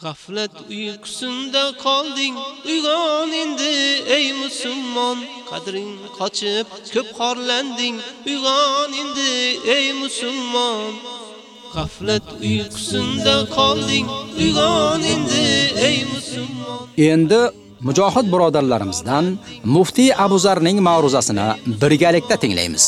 G'aflat uyqusinda qolding, uyg'on endi ey musulmon, qadring qochib ko'p xorlanding, uyg'on endi ey musulmon. G'aflat uyqusinda qolding, uyg'on endi ey musulmon. Endi mujohid birodarlarimizdan Muftiy Abu Zarning ma'ruzasini birgalikda tinglaymiz.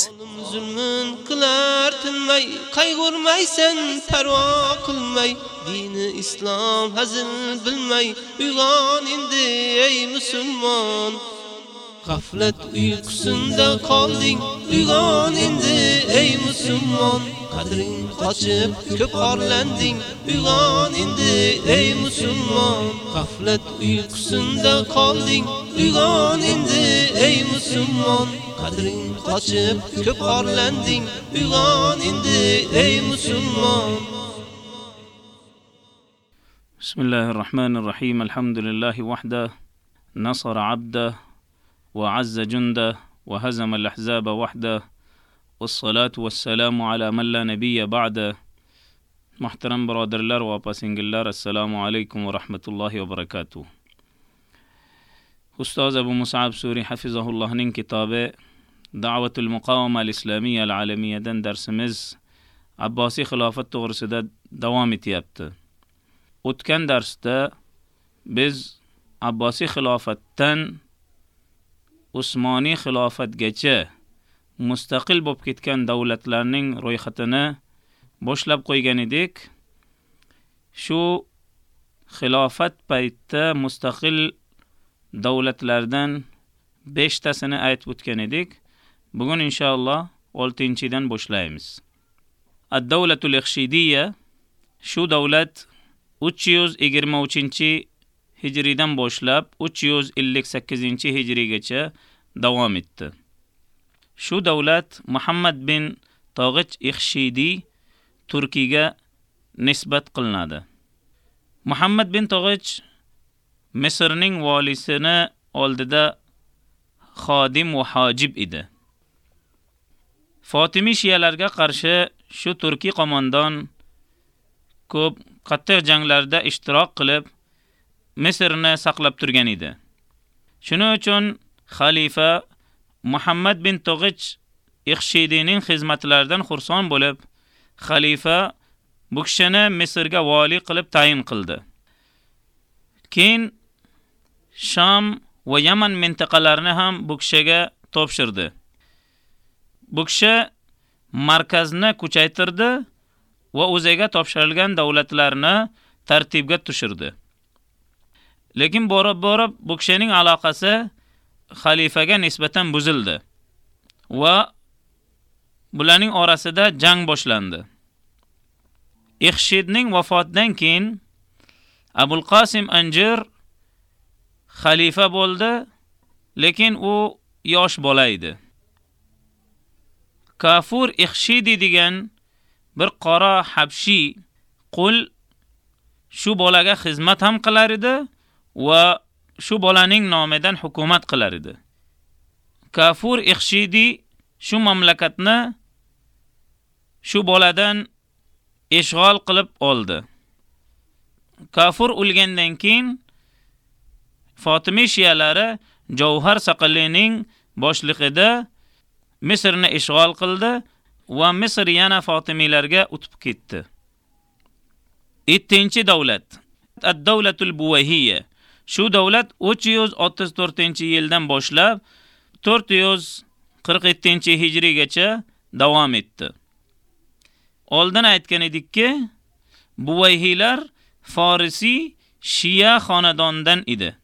Qilmay qayg'urmaysan parvo qilmay. Dini islom hazil bilmay uyg'on endi ey musulmon. G'aflat uyqusinda qolding uyg'on endi ey musulmon. Qadring qochib ko'p orlanding uyg'on endi ey musulmon. G'aflat uyqusinda qolding uyg'on endi ey musulmon. Qadring qochib ko'p orlanding uyg'on endi ey musulmon بسم الله الرحمن الرحيم الحمد لله وحده نصر عبده وعز جنده وهزم الأحزاب وحده والصلاة والسلام على من لا نبي بعده محترم برادرلر وپسنگلر السلام عليكم ورحمة الله وبركاته أستاذ أبو مصعب سوري حفظه الله da'vatul muqavama al-islamiyya al-alamiyadan darsimiz Abbosiy xilofat to'g'risida davom etyapti. O'tgan darsda biz Abbosiy xilofatdan Usmoniy xilofatgacha mustaqil bo'lib ketgan davlatlarning ro'yxatini boshlab qo'ygan edik. Shu xilofat paytida mustaqil davlatlardan 5 tasini aytib o'tgan edik. Bugun inshaalloh 6-dan boshlaymiz. Ad-davlatul ikhshidiyya shu davlat 323-hijriyadan boshlab 358-hijriyagacha davom etdi. Shu davlat Muhammad bin Tog'ich Ikhshidi Turkiyaga nisbat qilinadi. Muhammad bin Tog'ich Misrning valisini oldida xodim va hojib edi. Fatimi shiyalarga qarshi shu turkiy qo'mondan ko'p qattiq janglarda ishtirok qilib Misrni saqlab turgan edi. Shuning uchun xalifa Muhammad bin Tog'ich Ixshidining xizmatlaridan xursand bo'lib, xalifa bu kishini Misrga vali qilib tayin qildi. Keyin Sham va Yaman mintaqalarini ham bu kishiga topshirdi. Bu kishi markazni kuchaytirdi va o'ziga topshirilgan davlatlarni tartibga tushirdi. Lekin borib-borib bu kishining aloqasi xalifaga nisbatan buzildi va bularning orasida jang boshlandi. Ixshidning vafotidan keyin Abul Qasim Anjir xalifa bo'ldi, lekin u yosh bola edi. Kafur Ikhshidi degan bir qora habshi qul shu bolaga xizmat ham qilar edi va shu bolaning nomidan hukumat qilar edi. Kafur Ikhshidi shu mamlakatni shu boladan ishg'ol qilib oldi. Kafur o'lgandan keyin Fatimi shiyalari Javhar Saqalining boshlig'ida Misrni ishg'ol qildi va Misr yana Fatimiylarga o'tib ketdi. 7-davlat Ad-davlatul Buwayhiyya Shu davlat 334-yildan boshlab 447-hijriygacha davom etdi. Oldin aytgan edikki, Buvayhiylar Farisi Shiya xonadondan edi.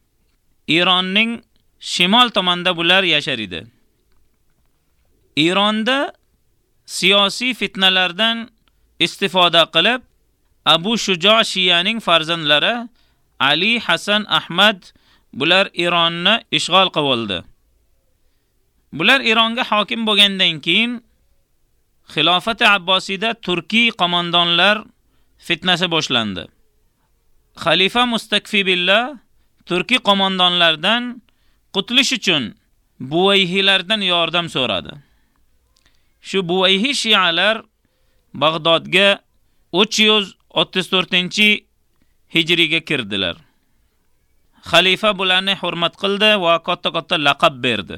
Eronning shimol tomonida bular yashar edi. Ironda siyosiy fitnalardan istifoda qilib Abu Shujo Shiyaning farzandlari Ali, Hasan, Ahmad bular Eronni ishg'ol qilib oldi. Bular Ironga hokim bo'lgandan keyin Xilofat Abbosida turkiy qo'mondonlar fitnasi boshlandi. Xalifa Mustakfi billah turkiy qo'mondonlardan qutulish uchun Buvayhilardan yordam so'radi. Shu Buvayhi shialar Bag'dodga 334 Hijriga kirdilar. Xalifa bularni hurmat qildi va katta-katta laqab berdi.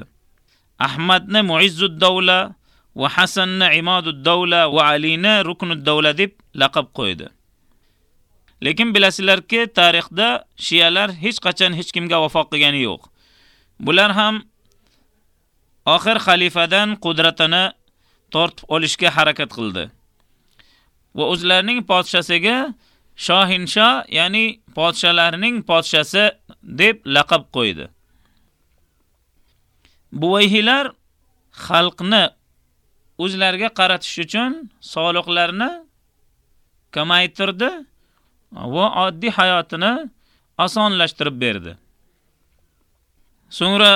Ahmadni Muizzud davla va Hasanni Imadud davla va Alini Ruknud davla deb laqab qo'ydi. Lekin bilasizlarki, tarixda shiyalar hech qachon hech kimga vafo qilgani yo'q. Bular ham oxir xalifadan qudratini tortib olishga harakat qildi. Va o'zlarining podshasiga Shohinsho, ya'ni podshalarining podshasi deb laqab qo'ydi. Buvayhilar xalqni o'zlariga qaratish uchun soliqlarni kamaytirdi va oddiy hayotini osonlashtirib berdi. So'ngra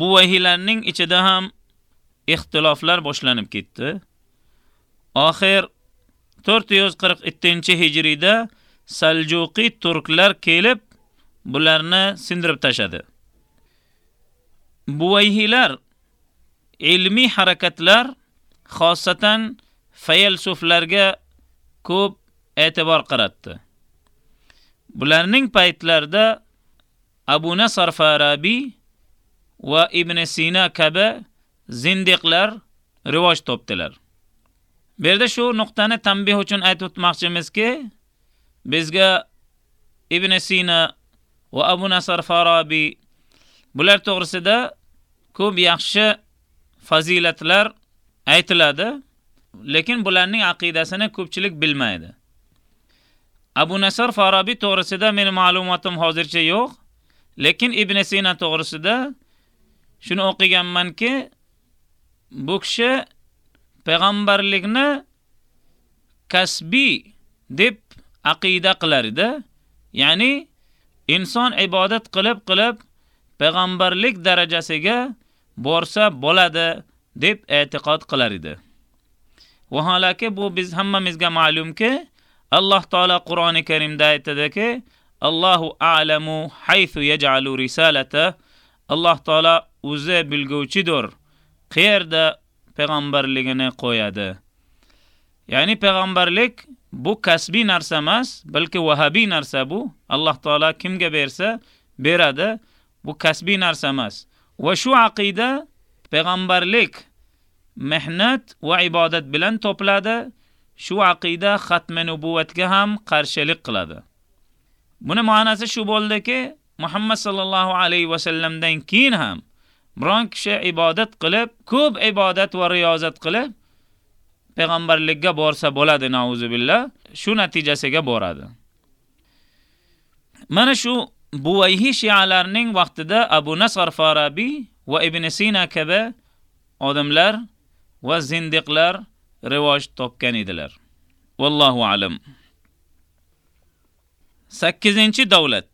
buvayhilarning ichida ham ixtiloflar boshlanib ketdi. Oxir 447-hijriyda Saljuqiy turklar kelib bularni sindirib tashadi. Buvayhilar ilmiy harakatlar xosatan faylsuflarga ko'p e'tibor qaratdi. Bularning paytlarida Abu Nasr Farabi va Ibn Sina kabi zindiqlar rivoj topdilar. Bu yerda shu nuqtani tanbih uchun aytib o'tmoqchimizki, bizga Ibn Sina va Abu Nasr Farabi bular to'g'risida ko'p yaxshi fazilatlar aytiladi, lekin bularning aqidasini ko'pchilik bilmaydi. Abu Nasr Farabi to'g'risida meni ma'lumotim hozircha yo'q, lekin Ibn Sina to'g'risida shuni o'qiganmanki, bu kishi payg'ambarlikni kasbiy deb aqida qilar edi. Ya'ni inson ibodat qilib qilib payg'ambarlik darajasiga borsa bo'ladi deb e'tiqod qilar edi. Vaholaki bu biz hammamizga ma'lumki, Alloh taolo Qur'oni Karimda aytadiki, Allohu a'lamu haythu yaj'alu risalata. Alloh taolo o'zi bilguvchidir. Qayerda payg'ambarligini qo'yadi. Ya'ni payg'ambarlik bu kasbiy narsa emas, balki vahabiy narsa bu. Alloh taolo kimga bersa beradi. Bu kasbiy narsa emas. Va shu aqida payg'ambarlik mehnat va ibodat bilan topiladi. Shu aqida xatmi nubuvatga ham qarshilik qiladi. Buni ma'nosi shu bo'ldiki, Muhammad sallallohu alayhi va sallamdan keyin ham biron kishi ibodat qilib, ko'p ibodat va riyozat qilib payg'ambarlikka borsa bo'ladi nauzubillah, shu natijasiga boradi. Mana shu Buvayhi shialarning vaqtida Abu Nasr Farabi va Ibn Sina kabi odamlar va zindiqlar rivoj topgan edilar. Vallohu alam. 8-davlat.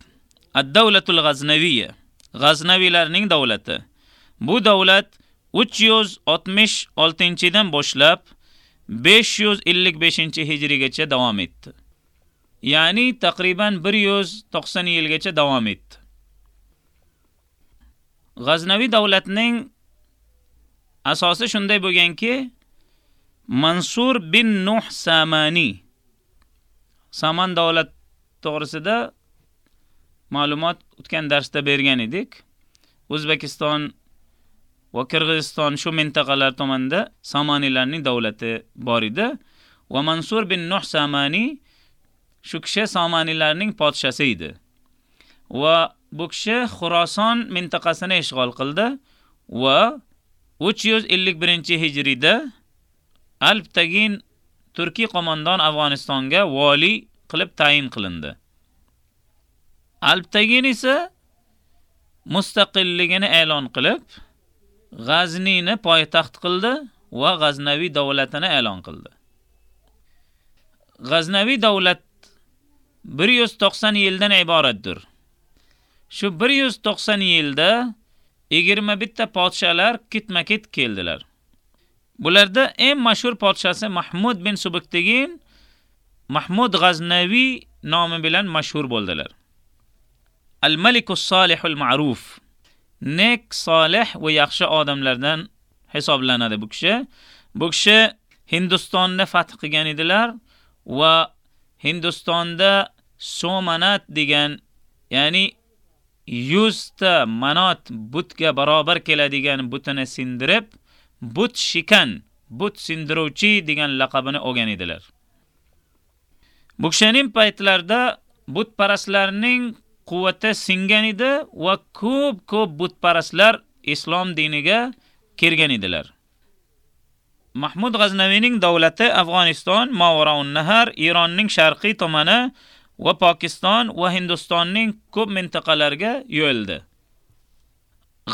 Ad-davlatul G'aznaviyya. G'aznavilarning davlati. Bu davlat 366-dan boshlab 555-hijrigacha davom etdi. Ya'ni taqriban 190 yilgacha davom etdi. G'aznavi davlatining asosi shunday bo'lganki, Mansur bin Nuh Samani Saman davlat to'g'risida ma'lumot o'tgan darsda bergan edik. O'zbekiston va Qirg'iziston shu mintaqalar tomonida Samaniylarning davlati bor edi va Mansur bin Nuh Samani shu kishi Samaniylarning podshasi edi. Va bu kishi Xuroson mintaqasini ishg'ol qildi va 351-hijriyda Alptagin Turkiy qo'mondon Afg'onistonga vali qilib tayin qilindi. Alptagin esa mustaqilligini e'lon qilib, G'aznini poytaxt qildi va G'aznaviy davlatini e'lon qildi. G'aznaviy davlat 190 yildan iboratdir. Shu 190 yilda 21 ta podshalar ketma-ket keldilar. Bularda eng mashhur podshasi Mahmud bin subuktigin Mahmud G'aznaviy nomi bilan mashhur bo'ldilar. Al-Malikus Solihul Ma'ruf. Nek, solih va yaxshi odamlardan hisoblanadi bu kishi. Bu kishi Hindistonni fath qilgan edilar va Hindistonda somanat degan, ya'ni 100 ta manot butga barobar keladigan butini sindirib, but shikan, but sindiruvchi degan laqabini olgan edilar. Bu kishining paytlarida butparastlarning quvvati singan edi va ko'p-ko'p butparastlar islom diniga kirgan edilar. Mahmud G'aznaviyning davlati Afg'oniston, Mavaraun Nahar, Eronning sharqiy tomoni va Pokiston va Hindistonning ko'p mintaqalariga yo'ldi.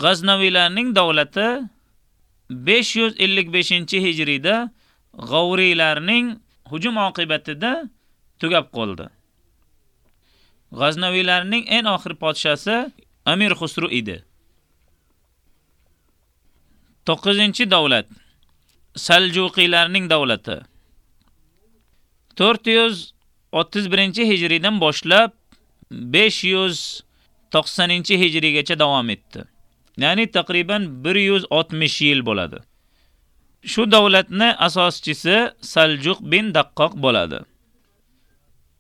G'aznaviylarning davlati 555-hijriyda G'avriylarning hujum oqibatida tugab qoldi. G'aznaviylarning eng oxir podshosi Amir Xusru edi. 9-davlat Saljuqiylarning davlati 431-hijriydan boshlab 590-hijrigacha davom etdi. Ya'ni taqriban 160 yil bo'ladi. Shu davlatni asoschisi Saljuq bin Daqqoq bo'ladi.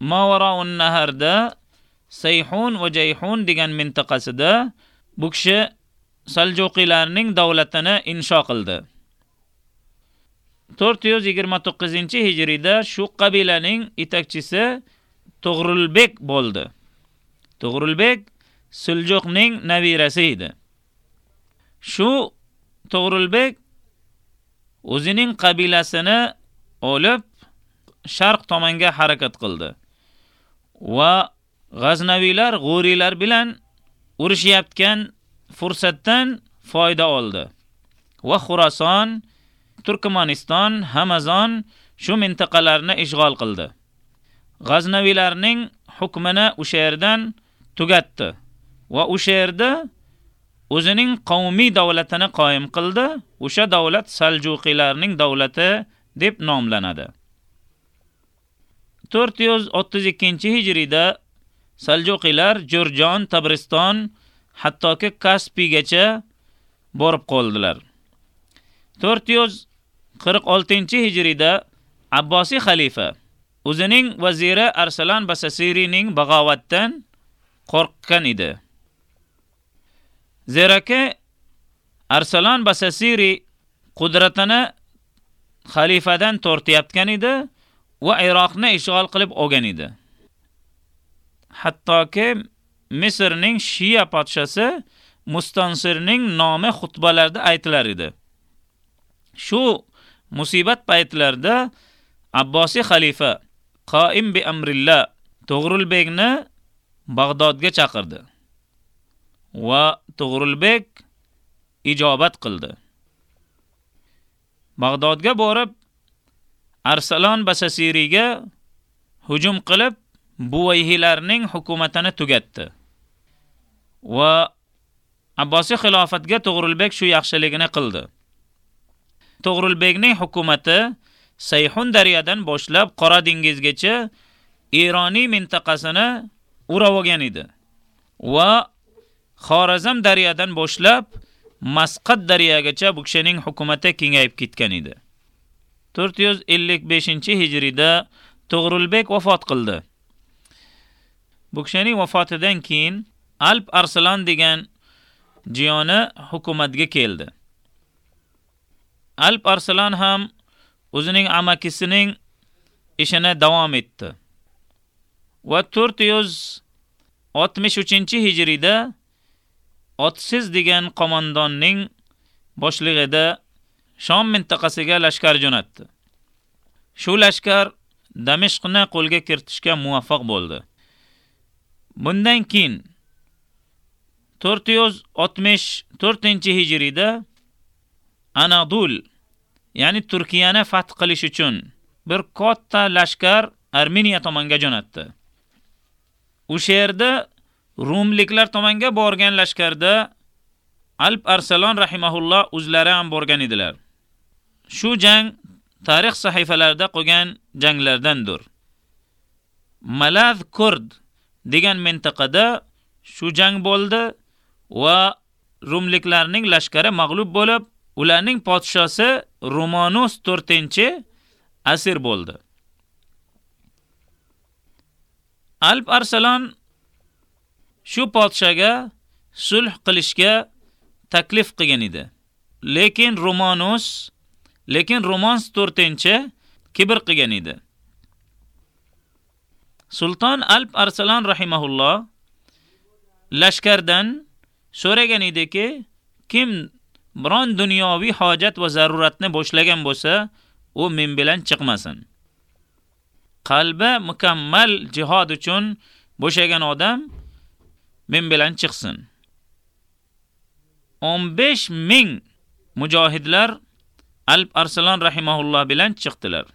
Mavaraun Naharda Sayhun va Jayhun degan mintaqasida bu kishi Saljuqilarning davlatini insho qildi. 429-hijriyda shu qabilaning yetakchisi To'g'rilbek bo'ldi. To'g'rilbek Suljuqning nabirasi edi. Shu To'g'rilbek o'zining qabilasini olib sharq tomonga harakat qildi. Va G'aznaviylar g'o'rilar bilan urushayotgan fursatdan foyda oldi. Va Xurason, Turkmaniston, Hamazon shu mintaqalarni ishg'ol qildi. G'aznaviylarning hukmini o'sha yerdan tugatdi va o'sha yerda o'zining qavmiy davlatini qoyim qildi. O'sha davlat Saljuqiylarning davlati deb nomlanadi. 432-hijriyda Saljuqiylar Jurjon, Tabriston, hattoki Kaspiygacha borib qoldilar. 446-hijriyda Abbosiy xalifa o'zining vaziri Arsalan Basasirining bag'ovatdan qo'rqgan edi. Zeraki Arsalan Basasiri qudratini xalifadan tortayotgan edi va Iroqni ishg'ol qilib olgan edi. Hattoki Misrning Shia podshosi Mustansirning nomi xutbalarda aytilar edi. Shu musibat paytlarida Abbosiy xalifa Qoim bi amrillah To'g'rilbekni Bag'dodga chaqirdi. Va To'g'rilbek ijobat qildi. Bag'dodga borib Arsalon Basasiriga hujum qilib Buvayhilarning hukumatini tugatdi. Va Abbosiy xilofatga To'g'rilbek shu yaxshiligini qildi. To'g'rilbekning hukumati Sayhun daryodan boshlab Qora dengizgacha Ironiy mintaqasini o'rab olgan edi. Va Xorazm daryodan boshlab Masqat daryogacha bu kishining hukumati kengayib ketgan edi. 455-hijriyda To'g'rilbek vafot qildi. Bu kishining vafotidan keyin Alp arslon degan jiyoni hukumatga keldi. Alp arslon ham o'zining amakisining ishini davom etdi. Va 463-hijriyda Otsiz degan qo'mondonning boshlig'ida Shom mintaqasiga lashkar jo'natdi. Shu lashkar damishqni qo'lga kiritishga muvaffaq bo'ldi. Bundan keyin 464-hijriyda Anadul, ya'ni Turkiyani fath qilish uchun bir katta lashkar Armeniya tomonga jo'natdi. O'sha yerda Rumliklar tomonga borgan lashkarda Alp Arsalon rahimahulloh o'zlari ham borgan edilar. Shu jang tarix sahifalarida qolgan janglardandir. Malaz Kurd degan mintaqada shu jang bo'ldi va Rumliklarning lashkari mag'lub bo'lib, ularning podshosi Romanus 4-chi asir bo'ldi. Alp Arsalon shu podshaga sulh qilishga taklif qilgan edi. Lekin Romanus, lekin Romans 4-chi kibr qilgan edi. Sulton Alp Arslan rahimahulloh lashkardan so'ragan ediki, kim biron dunyoviy hojat va zaruratni boshlagan bo'lsa, u men bilan chiqmasin. Qalbi mukammal jihad uchun bo'shagan odam men bilan chiqsin. 15 ming mujohidlar Alp Arslan rahimahulloh bilan chiqdilar.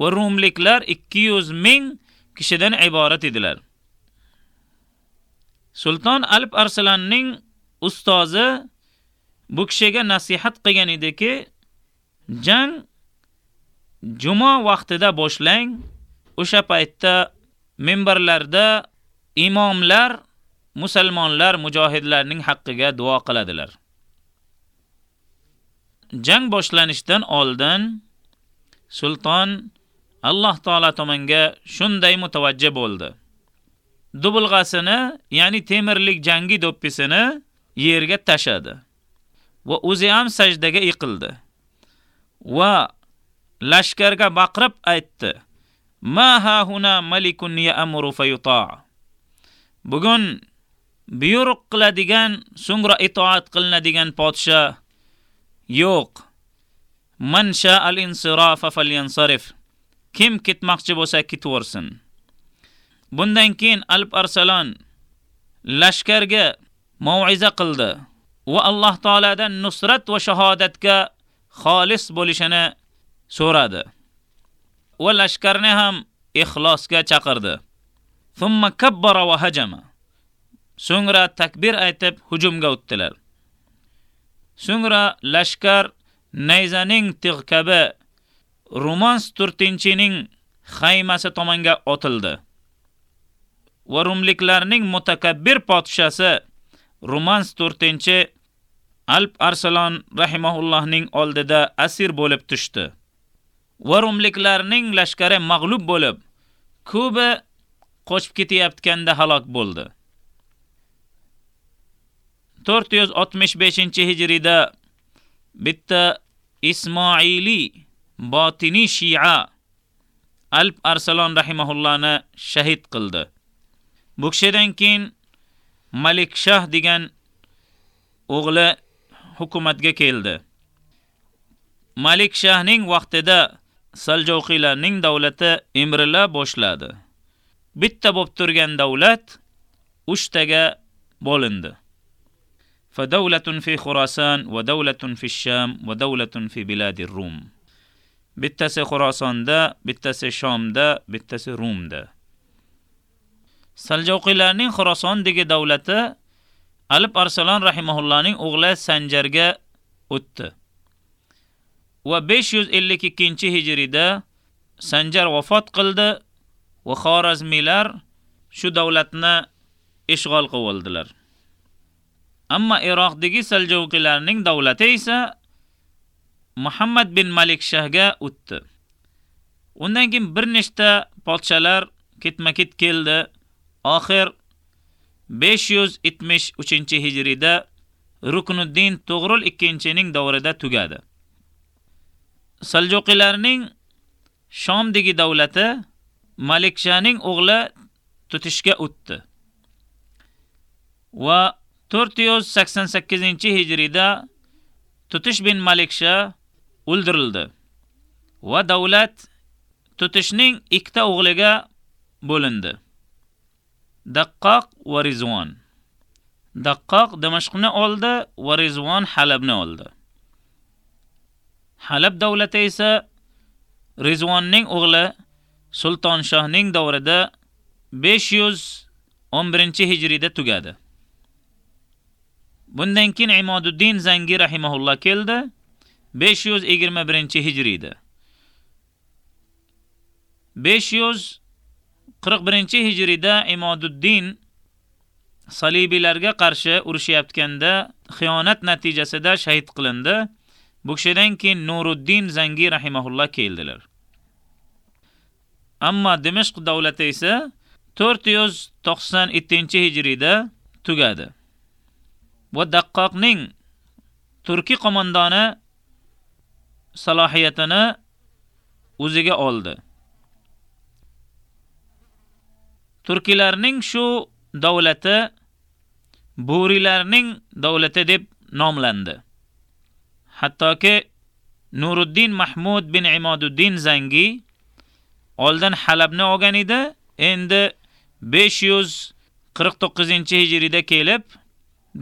Va rumliklar 200 ming kishidan iborat edilar. Sultan Alp Arslanning ustozi bu kishiga nasihat qilgan ediki, jang juma vaqtida boshlang. O'sha paytda minbarlarda imomlar musulmonlar mujohidlarning haqqiga duo qiladilar. Jang boshlanishidan oldin Sultan Alloh taolo tomonga shunday mutavajjih bo'ldi. Dubulg'asini, ya'ni temirlik jangi do'ppisini yerga tashadi. Va o'zi ham sajdaga yiqildi. Va lashkarga baqirib aytdi: "Ma ha huna malikun ya'muru fayuta'." Bugun buyruq qiladigan, so'ngra itoat qilinadigan podsha yo'q. Man sha'al insirafa falyansarif. Kim ketmoqchi bo'lsa ketaversin. Bundan keyin Alp Arsalon lashkarga mau'iza qildi va Alloh taoladan nusrat va shahodatga xolis bo'lishini so'radi. Va lashkarni ham ixlosga chaqirdi. Thumma kabbara va hajama. So'ngra takbir aytib hujumga o'tdilar. So'ngra lashkar nayzaning tig' kabi Romans 4-chining xaymasi tomonga otildi. Va rumliklarning mutakabbir podshasi Romans 4-chi Alp Arsalon rahimahullohning oldida asir bo'lib tushdi. Va rumliklarning lashkari mag'lub bo'lib, ko'pi qochib ketayotganda halok bo'ldi. 465-hijrida bitta Ismoili botini Shia Alp Arsalon rahimahullohni shahid qildi. Bu kishidan keyin Malik Shah degan o'g'li hukumatga keldi. Malik Shahning vaqtida Saljuqiylarning davlati emrila boshladi. Bitta bo'lib turgan davlat 3 taga bo'lindi. فدولة في خراسان ودولة في الشام ودولة في بلاد الروم bittasi Xorasonda, bittasi Shomda, bittasi Rumda. Saljuqiylarning Xorasondagi davlati Alib Arsalon rahimahullohning o'g'li Sanjarga o'tdi. Va 552-hijrida Sanjar vafot qildi va Xorazmiylar shu davlatni ishg'ol qildilar. Ammo Iroqdagi Saljoqilarning davlati esa Muhammad bin Malik Shahga o'tdi. Undan keyin bir nechta podshalar ketma-ket keldi. Oxir 573-hijrida Ruknuddin To'g'rul 2-ning davrida tugadi. saljuqilarning Shomdagi davlati Malik Shahning o'g'li tutishga o'tdi. Va 488-hijrida Tutish bin Malikshah o'ldirildi va davlat Tutishning ikkita o'g'liga bo'lindi. Daqqoq va Rizvon. Daqqoq Damashqni oldi va Rizvon Halabni oldi. Halab davlati esa Rizvonning o'g'li Sulton Shohning davrida 511-hijriyada tugadi. Bundan keyin Imoduddin Zangi rahimahulloh keldi 521-hijriyda. 541-hijriyda Imoduddin salibiylarga qarshi urushayotganda xiyonat natijasida shahid qilindi. Bu kishidan keyin Nuruddin Zangi rahimahulloh keldilar. Ammo Dimashq davlati esa 497-hijriyda tugadi. Va Daqqoqning turkiy qo'mondoni salohiyatini o'ziga oldi. Turkilarning shu davlati Burilarning davlati deb nomlandi. Hattoki Nuruddin Mahmud bin Imoduddin Zangi oldin Halabni olgan edi, endi 549-hijriyda kelib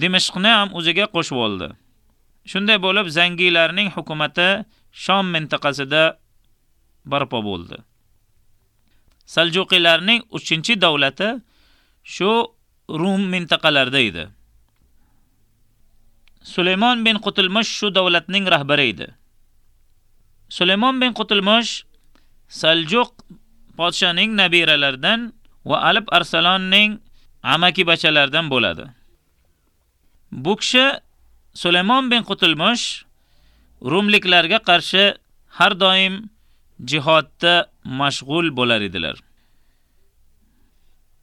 Dimashqni ham o'ziga qo'shib oldi. Shunday bo'lib Zangilarning hukumatı Sham mintaqasida barpo bo'ldi. Saljuqilarning 3-davlati shu Rum mintaqalarida edi. Sulaymon bin Qutilmush shu davlatning rahbari edi. Sulaymon bin Qutilmush Saljuq podshaning nabiralaridan va Alib Arsalonning amaki bachalaridan bo'ladi. Bu kishi Sulaymon bin Qutilmush Rumliklarga qarshi har doim jihodda mashg'ul bo'lar edilar.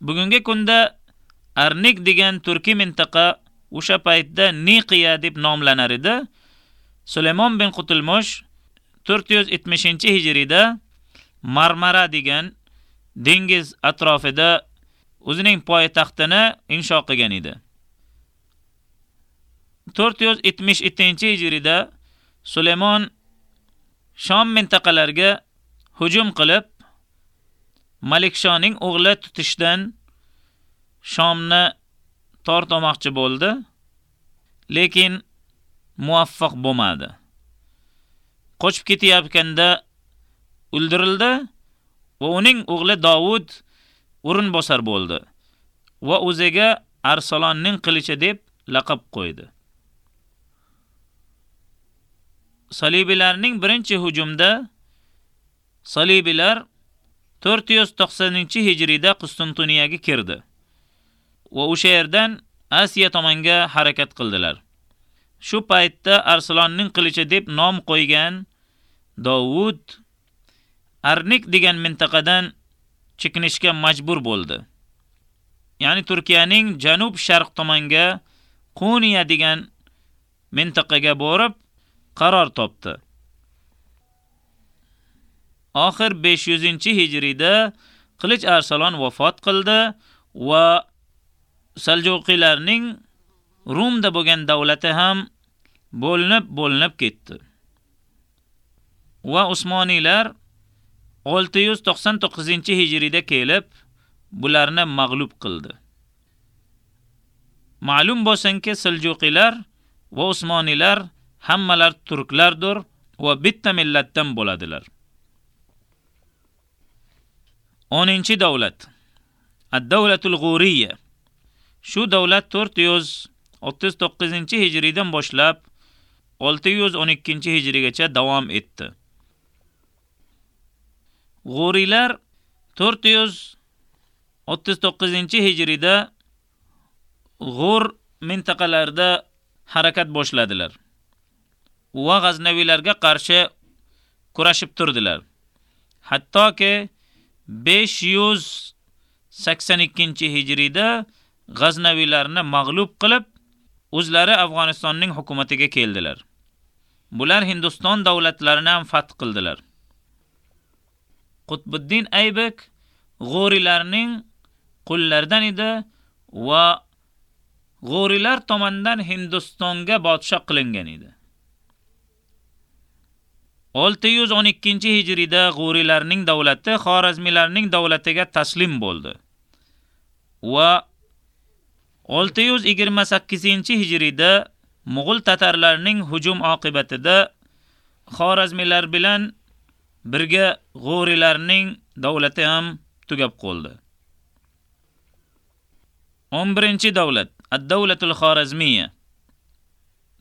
Bugungi kunda Arnik degan turkiy mintaqa o'sha paytda Niqiya deb nomlanar edi. Sulaymon bin Qutulmush 470-hijriyda Marmara degan dengiz atrofida o'zining poytaxtini insho qilgan edi. 477-hijriyda Sulaymon Shom mintaqalariga hujum qilib, Malikshoning o'g'li tutishdan Shomni tortmoqchi bo'ldi, lekin muvaffaq bo'lmadi. Qochib ketayotganda o'ldirildi va uning o'g'li Davud o'rin bosar bo'ldi va o'ziga Arsalonning qilichi deb laqab qo'ydi. Salibilarning birinchi hujumda Salibilar 490-hijriyda Qustuntuniyaga kirdi va o'sha yerdan Asiya tomonga harakat qildilar. Shu paytda Arslonning qilichi deb nom qo'ygan Davud Arnik degan mintaqadan chekinishga majbur bo'ldi. Ya'ni Turkiyaning janub-sharq tomonga Quniya degan mintaqaga borib qaror topdi. Oxir 500-hijriyda Qilich Arsalon vafot qildi va Saljuqilarning Rumda bo'lgan davlati ham bo'linib-bo'linib ketdi. Va Usmoniylar 699-hijriyda kelib bularni mag'lub qildi. Ma'lum bo'lsinki, Saljuqilar va Usmoniylar hammalar turklardir va bitta millatdan bo'ladilar. 10-davlat. Ad-davlatul G'uriyya. Shu davlat 439-hijriydan boshlab 612-hijrigacha davom etdi. G'uriylar 439-hijrida G'ur mintaqalarida harakat boshladilar. Va G'aznaviylarga qarshi kurashib turdilar. Hattoki 582-hijrida G'aznaviylarni mag'lub qilib, o'zlari Afg'onistonning hukumatiga keldilar. Bular Hindiston davlatlarini ham fath qildilar. Qutbuddin Aybek G'orilarning qullaridan edi va G'orilar tomonidan Hindistonga podshoh qilingan edi. 612-hijrida G'orilarning davlati Xorazmiylarning davlatiga taslim bo'ldi. Va 628-hijrida Mo'g'ul tatarlarning hujum oqibatida Xorazmiylar bilan birga G'orilarning davlati ham tugab qoldi. 11-davlat Ad-Davlatul xorazmiya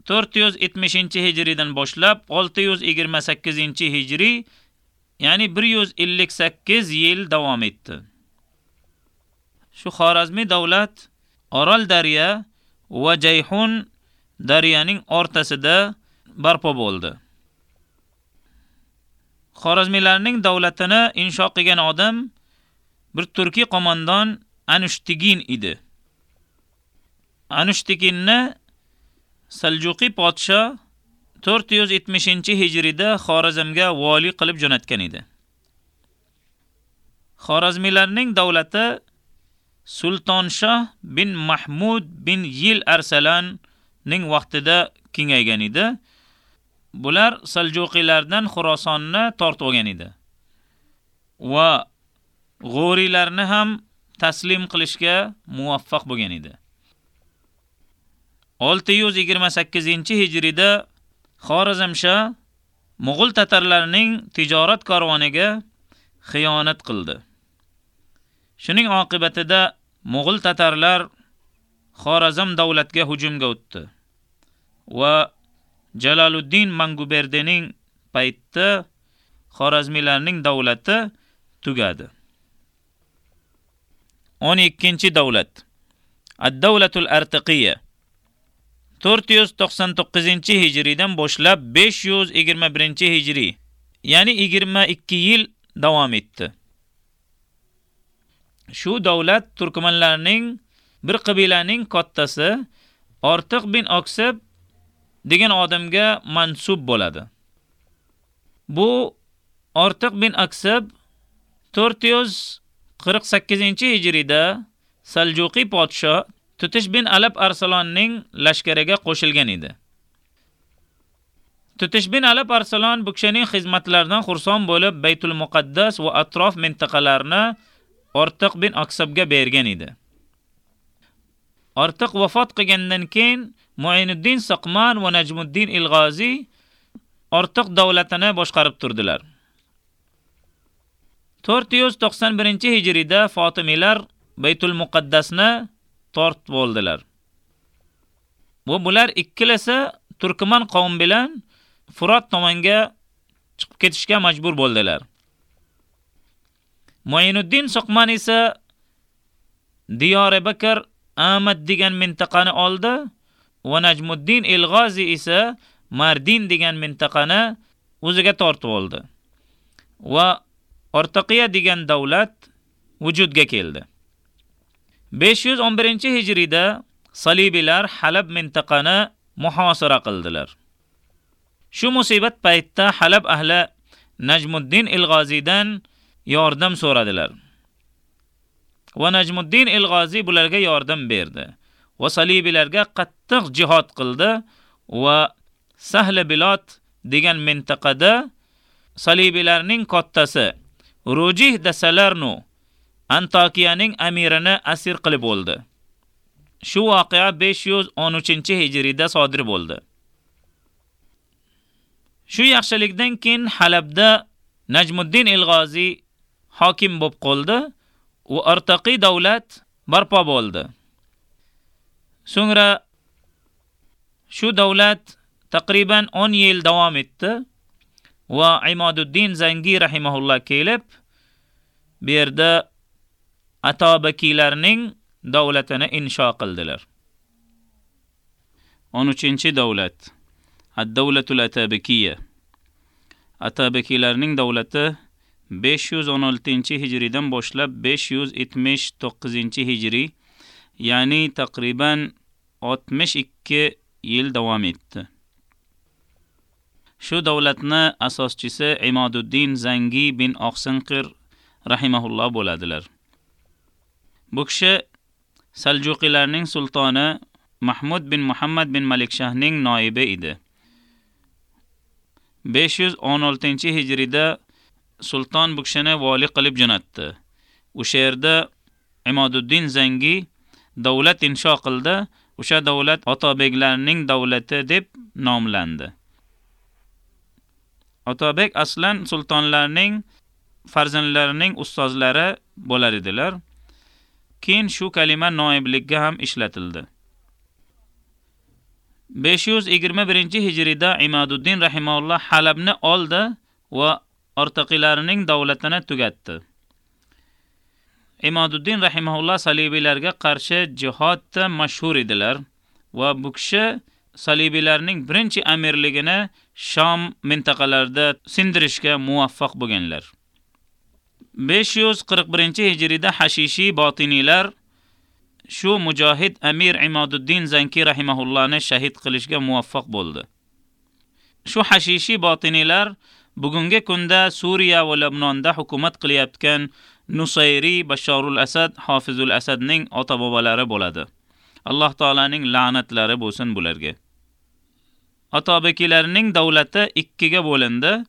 470-hijridan boshlab 628-hijriy, ya'ni 158 yil davom etdi. Shu Xorazmiy davlat Orol daryo va Jayhun daryoning o'rtasida barpo bo'ldi. Xorazmiylarning davlatini insho qilgan odam bir turkiy qo'mondon Anushtigin edi. Anushtiginni Saljuqiy podsho 470-hijrida Xorazmga vali qilib jo'natgan edi. Xorazmiylarning davlati Sultonshoh bin Mahmud bin Yil Arsalanning vaqtida kengaygan edi. Bular Saljuqiylardan Xorasonni tortib olgan edi. Va G'orilarni ham taslim qilishga muvaffaq bo'lgan edi. 628-hijrida Xorazmsha Mo'g'ul tatarlarining tijorat karvoniga xiyonat qildi. Shuning oqibatida Mo'g'ul tatarlar Xorazm davlatiga hujumga o'tdi va Jaloliddin Manguberdining paytda Xorazmiylarning davlati tugadi. 12-davlat Ad-Davlatul 499-hijridan boshlab 521-hijriy, ya'ni 22 yil davom etdi. Shu davlat turkmanlarning bir qabilaning kattasi Ortiq bin Oksab degan odamga mansub bo'ladi. Bu Ortiq bin Aksab 448-hijrida Saljuqiy podsho Tutish bin Alab Arsalonning lashkariga qo'shilgan edi. Tutish bin Alab Arsalon bu kishining xizmatlaridan xursand bo'lib, Baytul Muqaddas va atrof mintaqalarini Ortiq bin Aksabga bergan edi. Ortiq vafot qilgandan keyin Muaynuddin Saqman va Najmuddin Ilg'ozi Ortiq davlatini boshqarib turdilar. 491-hijriyda Fatimilar Baytul Muqaddasni tortib oldilar. Bu bular ikkilasi Turkman qavm bilan Furat tomonga chiqib ketishga majbur bo'ldilar. Muaynuddin Soqman esa Diyore Bakr Ahmad degan mintaqani oldi va Najmuddin Elg'ozi esa Mardin degan mintaqani o'ziga tortib oldi. Va Ortaqiya degan davlat vujudga keldi. 511-hijrida Salibiylar Halab mintaqani muhosara qildilar. Shu musibat paytida Halab ahli Najmuddin Ilg'ozidan yordam so'radilar. Va Najmuddin Ilg'ozi bularga yordam berdi va Salibiylarga qattiq jihad qildi va Sahla Bilot degan mintaqada Salibiylarning kattasi Rujih Dasalarnu Antakiyaning amirini asir qilib bo'ldi. Shu voqea 513-hijriyda sodir bo'ldi. Shu yaxshilikdan keyin Halabda Najmuddin Ilg'ozi hokim bo'lib qoldi va artaqi davlat barpo bo'ldi. So'ngra shu davlat taqriban 10 yil davom etdi va Imoduddin Zangi rahimahulloh kelib bu yerda Atobakiylarning davlatini insho qildilar. 13-davlat Ad-Davlatul Atabakiya. Atabakiylarning davlati 516-hijridan boshlab 579-hijriy, ya'ni taqriban 62 yil davom etdi. Shu davlatni asoschisi Imoduddin Zangi bin Oqsinqir rahimahulloh bo'ladilar. Bu kishi Saljuqiylarning sultoni Mahmud bin Muhammad bin Malikshahning noibi edi. 516-hijrida sulton bu kishini vali qilib jo'natdi. O'sha yerda Imoduddin Zangi davlat insho qildi. O'sha davlat Otobeklarning davlati deb nomlandi. Otabek aslan sultonlarning farzandlarining ustozlari bo'lar edilar. Keyin shu kalima noiblikka ham ishlatildi. 521-hijrida Imaduddin rahimahulloh Halabni oldi va ortaqilarining davlatini tugatdi. Imaduddin rahimahulloh salibiylarga qarshi jihodda mashhur edilar va bu kishi salibiylarning birinchi amirligini Sham mintaqalarida sindirishga muvaffaq bo'lganlar. 541-hijriyda Hashishi botiniylar shu mujohid Amir Imoduddin Zanki rahimahullohni shahid qilishga muvaffaq bo'ldi. Shu Hashishi botiniylar bugungi kunda Suriya va Lebnonda hukumat qilyotgan Nusayri Basharul Asad Hafizul Asadning ota-bobolari bo'ladi. Alloh taolaning la'natlari bo'lsin bularga. Atobekilarning davlati ikkiga bo'lindi.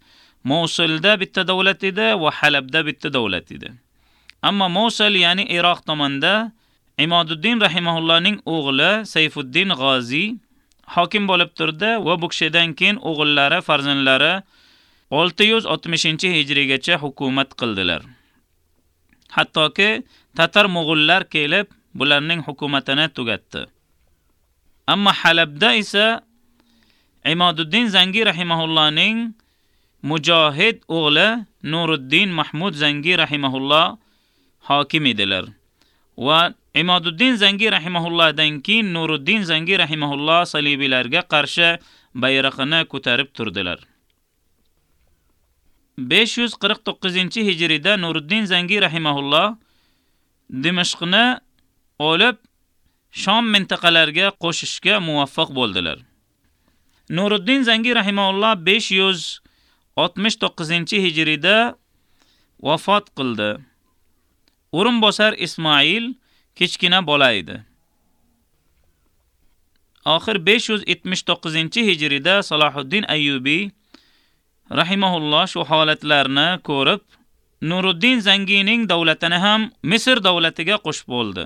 Mosulda bitta davlat edi va Halabda bitta davlat edi. Ammo Mosul, ya'ni Iroq tomonida Imoduddin rahimahullohning o'g'li Sayfuddin G'ozi hokim bo'lib turdi va bu kishidan keyin o'g'illari, farzandlari 660-hijriygacha hukumat qildilar. Hattoki Tatar mo'g'ullar kelib bularning hukumatini tugatdi. Ammo Halabda esa Imoduddin Zangi rahimahullohning mujohid o'g'li Nuruddin Mahmud Zangi rahimahulloh hokim edilar. Va Imoduddin Zangi rahimahullohdan keyin Nuruddin Zangi rahimahulloh salibiylarga qarshi bayrog'ini ko'tarib turdilar. 549-hijrida Nuruddin Zangi rahimahulloh Dimashqni olib Shom mintaqalariga qo'shishga muvaffaq bo'ldilar. Nuruddin Zangi rahimahulloh 500 69-hijriyda vafot qildi. O'rinbosar Ismoil kichkina bola edi. Oxir 579-hijriyda Salohuddin Ayyubi rahimahulloh shu holatlarni ko'rib, Nuruddin Zangining davlatini ham Misr davlatiga qo'shib bo'ldi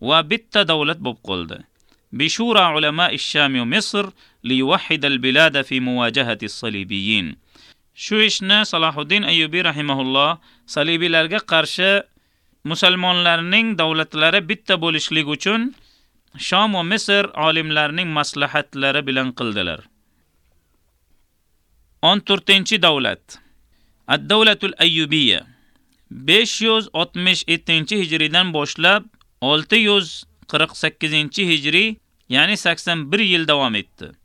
va bitta davlat bo'lib qoldi. Bishura ulama ish-Sham va Misr li yuwahhid al-bilad fi muwajahati as-salibiyyin. Shu ishni Salohuddin Ayyubi rahimahulloh salibiylarga qarshi musulmonlarning davlatlari bitta bo'lishlik uchun Sham va Misr olimlarining maslahatlari bilan qildilar. 14-davlat Ad-Davlatul Ayyubiyya 567-hijridan boshlab 648-hijriy, ya'ni 81 yil davom etdi.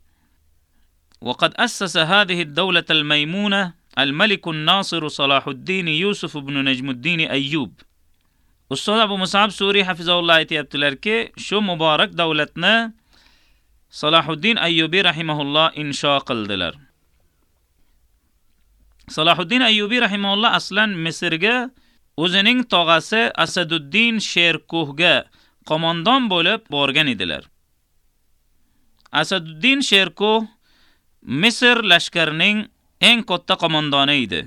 وقد أسس هذه الدولة الميمونة الملك الناصر صلاح الدين يوسف بن نجم الدين أيوب Ustoz Abu Musab Suri hafizahulloh aytayaptilarki, shu muborak davlatni Salohuddin Ayyubi rahimahulloh insho qildilar. Salohuddin Ayyubi rahimahulloh aslan Misrga o'zining tog'asi Asaduddin Sherkuhga qo'mondon bo'lib borgan edilar. Asaduddin Sherkuh Misr lashkarining eng katta qo'mondoni edi.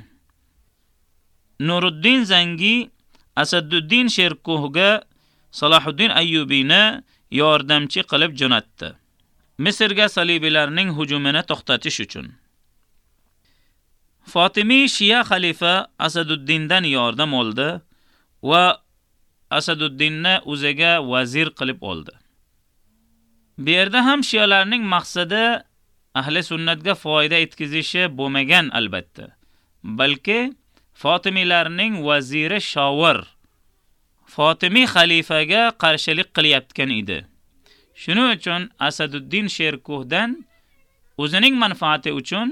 Nuruddin Zangi Asaduddin Sherkuhga Salahuddin Ayyubini yordamchi qilib jo'natdi. Misrga salibiylarning hujumini to'xtatish uchun. Fatimi Shia xalifa Asaduddindan yordam oldi va Asaduddinni o'ziga vazir qilib oldi. Bu yerda ham shiyalarning maqsadi ahli sunnatga foyda etkizishi bo'lmagan albatta, balki fotimilarning vaziri Shovir Fotimiy xalifaga qarshilik qilyotgan edi. Shuning uchun Asaduddin Sherkuhdan o'zining manfaati uchun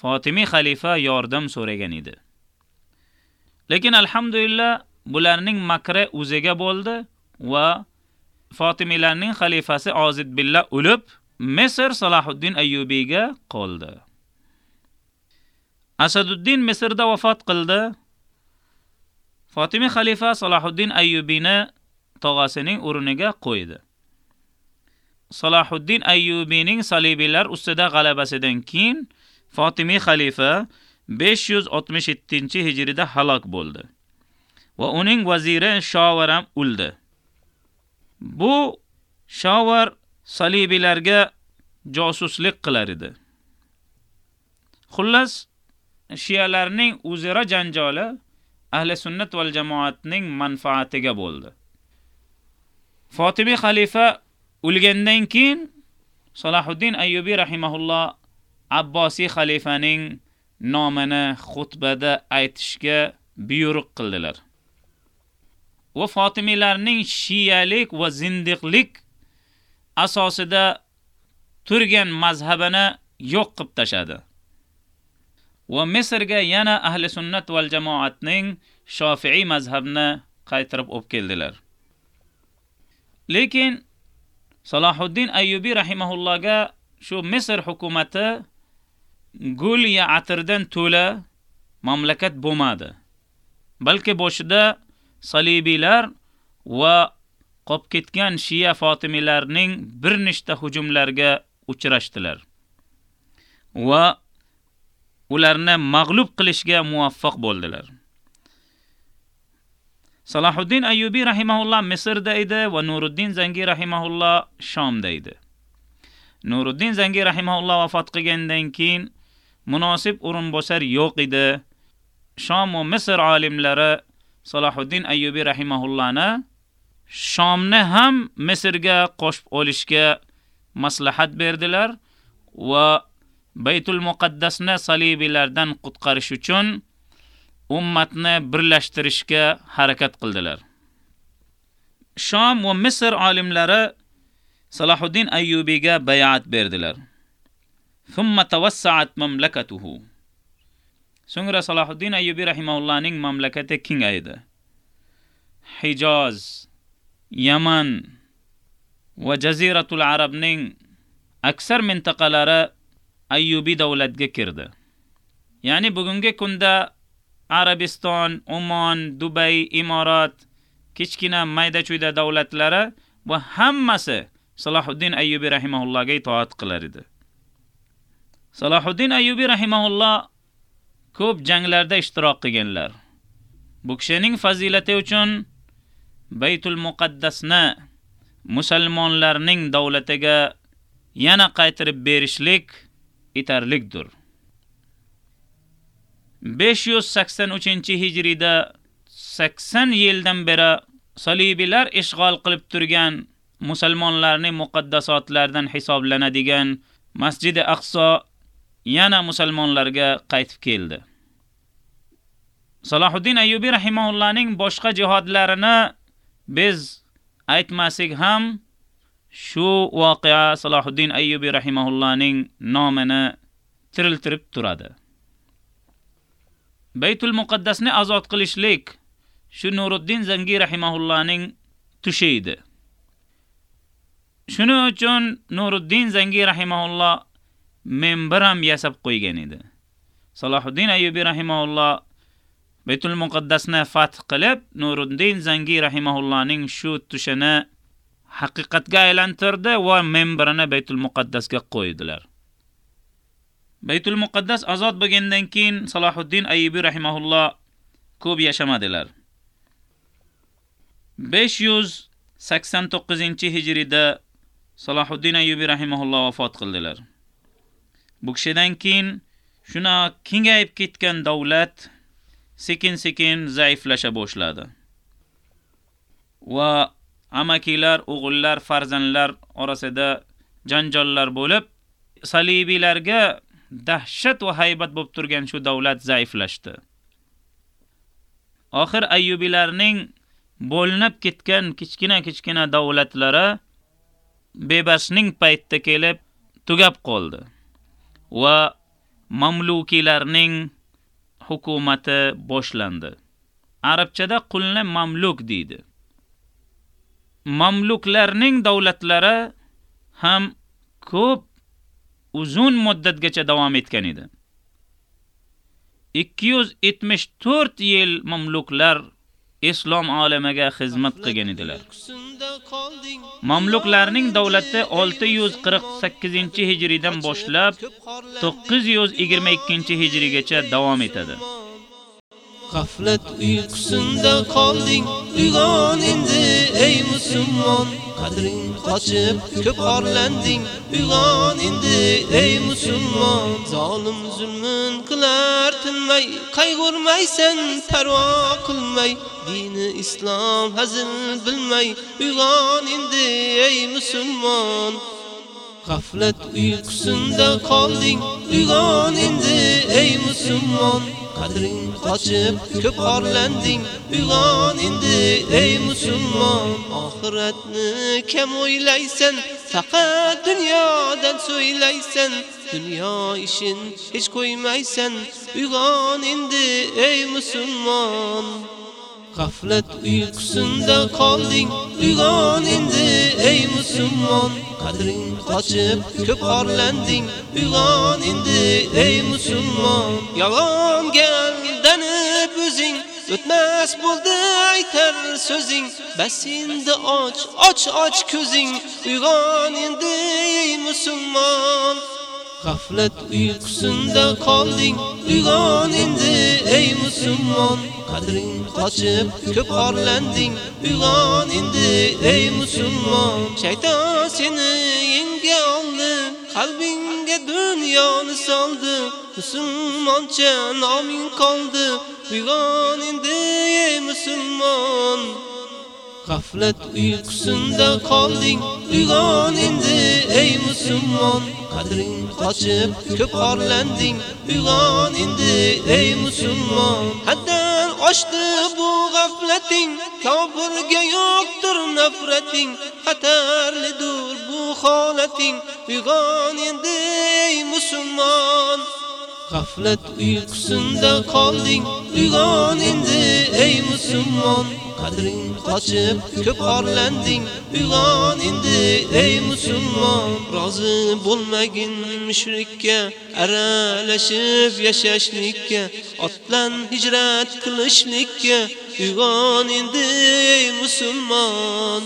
Fotimiy xalifa yordam so'ragan edi. Lekin alhamdulillah bularning makri o'ziga bo'ldi va fotimilarning xalifasi Ozid billa o'lib, Misr Salahuddin Ayyubiyga qoldi. Asaduddin Misrda vafot qildi. Fatimi xalifa Salahuddin Ayyubini tog'asining o'rniga qo'ydi. Salahuddin Ayyubining salibiylar ustida g'alabasidan keyin Fatimi xalifa 567-hijrida halok bo'ldi va uning vaziri Shovaram o'ldi. Bu Shovar salibiylarga josuslik qilar edi. Xullas, shiyalarning o'zaro janjoli ahli sunnat val jamoatning manfaatiga bo'ldi. Fatimi xalifa o'lgandan keyin Salahuddin Ayyubi rahimahulloh Abbosiy xalifaning nomini xutbada aytishga buyruq qildilar. Va Fatimilarning shiyalik va zindiqlik asosida turgan mazhabini yo'q qilib tashadi. Va Misrga yana ahli sunnat val jamoatning Shofi'i mazhabini qaytirib olib keldilar. Lekin Salohuddin Ayyubi rahimahullohga shu Misr hukumatı gul ya atirdan to'la mamlakat bo'lmadi. Balki boshida salibiylar va qop ketgan Shia Fatimilarning bir nechta hujumlarga uchrashdilar. Va ularni mag'lub qilishga muvaffaq bo'ldilar. Salahuddin Ayyubi rahimahulloh Misrda edi va Nuruddin Zangi rahimahulloh Shomda edi. Nuruddin Zangi rahimahulloh vafot qilgandan keyin munosib o'rinbosar yo'q edi. Shom va Misr olimlari Salahuddin Ayyubi rahimahullohni Shomni ham Misrga qo'shib olishga maslahat berdilar va Baytul Muqaddasni salibiylardan qutqarish uchun ummatni birlashtirishga harakat qildilar. Shom va Misr olimlari Salahuddin Ayyubiga bay'at berdilar. Thumma tawassa'at mamlakatuhu. So'ngra Salahuddin Ayyubi rahimahullohning mamlakati kengaydi. Hijoz, Yaman va Jaziratul Arabning aksar mintaqalari Ayyubi davlatga kirdi. Ya'ni bugungi kunda Arabiston, Oman, Dubay, Imorat, kichkina mayda-chuyda davlatlari va hammasi salohiddin ayyubiy rahimaullohga itoat qilar edi. salohiddin ayyubiy rahimaulloh ko'p janglarda ishtirok qilganlar. Bu kishining fazilati uchun Baytul Muqaddasni musulmonlarning davlatiga yana qaytirib berishlik itarlikdir. 583-hijriyda 80 yildan beri salibilar ishg'ol qilib turgan musulmonlarning muqaddasotlaridan hisoblanadigan Masjidi Aqso yana musulmonlarga qaytib keldi. Salohiddin Ayyubi rahimahullohning boshqa jihodlarini biz aytmasak ham shu voqea Salohiddin Ayyubi rahimahullohning nomini tiriltirib turadi. Baytul Muqaddasni azod qilishlik shu Nuruddin Zangi rahimahullohning tushi edi. Shuning uchun Nuruddin Zangi rahimahulloh membaram yasab qo'ygan edi. Salohiddin Ayyubi rahimahulloh Baytul Muqaddasni fath qilib, Nuruddin Zangi rahimahullohning shu tushini haqiqatga aylantirdi va membrini Baytul Muqaddasga qo'ydilar. Baytul Muqaddas azod bo'lgandan keyin Salohuddin Ayyubi rahimahulloh ko'p yashamadilar. 589-hijrida Salohuddin Ayyubi rahimahulloh vafot qildilar. Bu kishidan keyin shuna kengayib ketgan davlat sekin-sekin zaiflasha boshladi. Va amakilar, o'g'illar, farzandlar orasida janjollar bo'lib, salibiylarga dahshat va haybat bo'lib turgan shu davlat zaiflashdi. Oxir Ayyubilarning bo'linib ketgan kichkina-kichkina davlatlari bebasning paytda kelib tugab qoldi. Va mamlukilarning hukumati boshlandi. Arabchada qulni mamluk deydi. Mamluklarning davlatlari ham ko'p uzun muddatgacha davom etgan edi. 274 yil mamluklar islom olamiga xizmat qilgan edilar. Mamluklarning davlati 648-hijridan boshlab 922-hijrigacha davom etadi. G'aflat uyqusinda qolding, uyg'on endi ey musulmon. Qadring qochib ko'p orlanding, uyg'on endi ey musulmon. Zolim zulmun qilar tinmay, qayg'urmaysan, parvo qilmay, dini islom hazil bilmay, uyg'on endi ey musulmon. G'aflat uyqusinda qolding, uyg'on endi ey musulmon. Qadring qochib ko'p orlanding, uyg'on endi ey musulmon. Oxiratni kam o'ylaysan, faqat dunyodan so'ylaysan. Dunyo ishin hech qo'ymaysan, uyg'on endi ey musulmon. Gaflet uykusunda qolding uyg'on endi ey musulmon qadring qochib ko'p orlanding uyg'on endi ey musulmon yolg'onga aldanib o'zing. O'tmas bo'ldi aytar so'zing. Bas endi och och och ko'zing. Uyg'on endi ey musulmon. Gaflet uykusunda qolding uyg'on endi ey musulmon. Qadring qochib ko'p orlanding uyg'on endi ey musulmon. Shayton seni yenga oldi qalbingga dunyoni soldi. Musulmoncha noming qoldi uyg'on endi ey musulmon. Gaflet uykusunda qolding uyg'on endi ey musulmon. Qadring qochib ko'p orlanding uyg'on endi ey musulmon. Haddan oshdi bu g'aflating kofirga yo'qdir nafrating. Xatarlidir bu holating uyg'on endi ey musulmon. Gaflet uykusunda qolding uyg'on endi ey musulmon. Qadring qochib ko'p orlanding. Uyg'on endi ey musulmon rozi bo'lmagin mushrikka aralashib yashashlikka otlan hijrat qilishlikka. Uyg'on endi ey musulmon.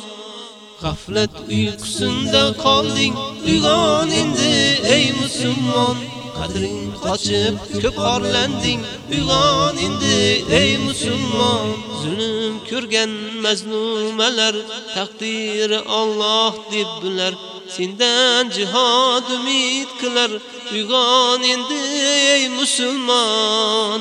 Gaflet uykusunda qolding. Uyg'on indi ey musulmon. Qadring qochib ko'p orlanding uyg'on endi ey musulmon zulm ko'rgan mazlumalar taqdiri Alloh deb bular sendan jihad umid qilar uyg'on endi ey musulmon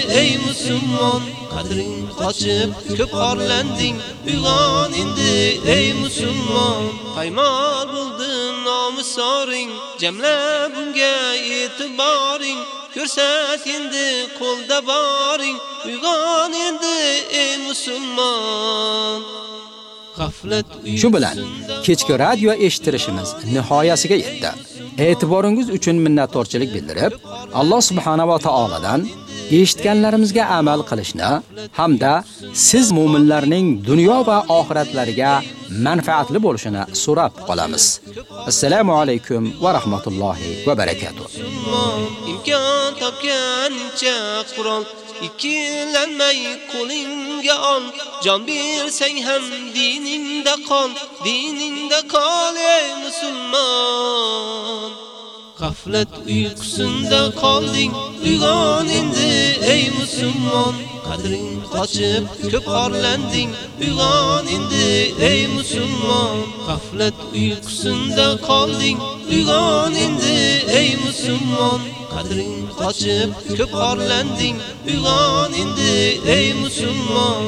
musulmon qadring qochib ko'p qorlanding uyg'on endi ey musulmon paymol bo'ldi nomusoring. Jamla bunga e'tiboring ko'rsat endi qo'lda boring. Uyg'on endi ey musulmon. Shu bilan kechki radio eshitirishimiz nihoyasiga yetdi. E'tiboringiz uchun minnatdorchilik bildirib, Alloh subhanahu va taoladan eshitganlarimizga amal qilishni hamda siz mu'minlarning dunyo va oxiratlariga manfaatli bo'lishini so'rab qolamiz. Assalomu alaykum va rahmatullohi va barakatuh. imkon topgancha Qur'on ikkilanmay qo'lingga ol jon bersang ham diningda qol diningda qol ey musulmon Gaflet uykusunda qolding uyg'on endi ey musulmon qadring qochib ko'p orlanding uyg'on endi ey musulmon Gaflet uykusunda qolding uyg'on endi ey musulmon qadring qochib ko'p orlanding uyg'on endi ey musulmon